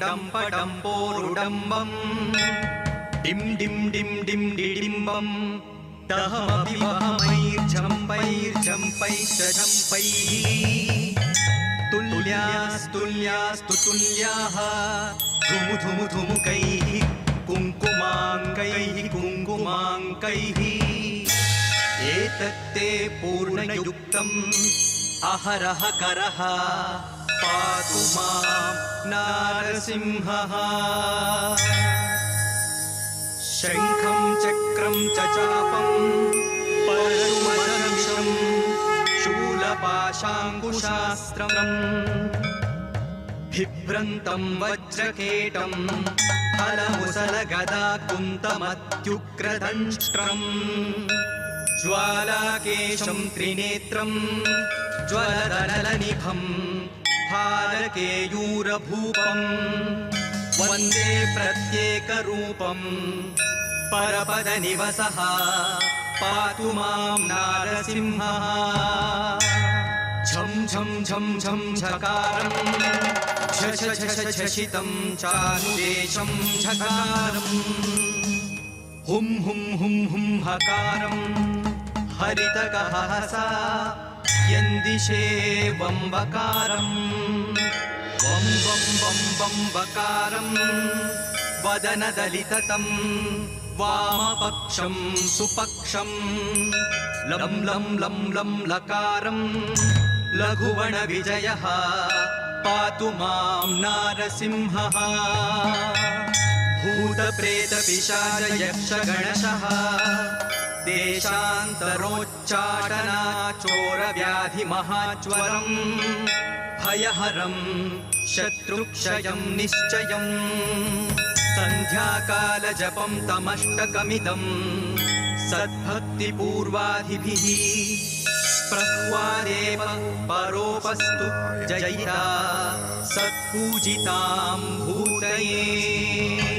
डम्पडम्पोरुडम्बम् डिम् डिम् डिम् डिम् वहमैर्झम्पैर्झम्पैश्च झम्पैः तुल्यास्तुल्यास्तु तुल्याः धुमु धुमु धुमुकैः। कुङ्कुमाङ्कैः कुङ्कुमाङ्कैः। एतत्ते पूर्णयुक्तम् अहरः करः। पातु मां नारसिंहः। शङ्खं चक्रं चापम् शूलपाशाङ्कुशास्त्रम्। बिभ्रन्तं वज्रकेटम् फलमुसलगदा कुन्तमत्युग्रदंष्ट्रम् ज्वालाकेशं त्रिनेत्रम् ज्वलदलनिभम् हारकेयूरभूपम् वंदे प्रत्येकरूपम्, परपदनिवसः, पातु माँ नारसिंहः। झं झं झं झं झकारम् झष झष झषितं चानुदेशं झकारम्। हुं हुं हुं हुं हकारम् हरितकहसा यन्दिशे वम्बकारम् वं वं वं वम्बकारम् वदनदलिततम् वामपक्षं सुपक्षम् लं लं लं लं लकारम् लघुवणविजयः पातु मां नारसिंहः। भूतप्रेतपिशाचयक्षगणशः देशान्तरोच्चाटनाचोरव्याधिमहाज्वरम् भयहरम् शत्रुक्षयं निश्चयम्। सन्ध्याकालजपं तमष्टकमिदम्। सद्भक्तिपूर्वाधिभिः। प्रह्वादेव परोपस्तु जयिता। सत्पूजितां भूतये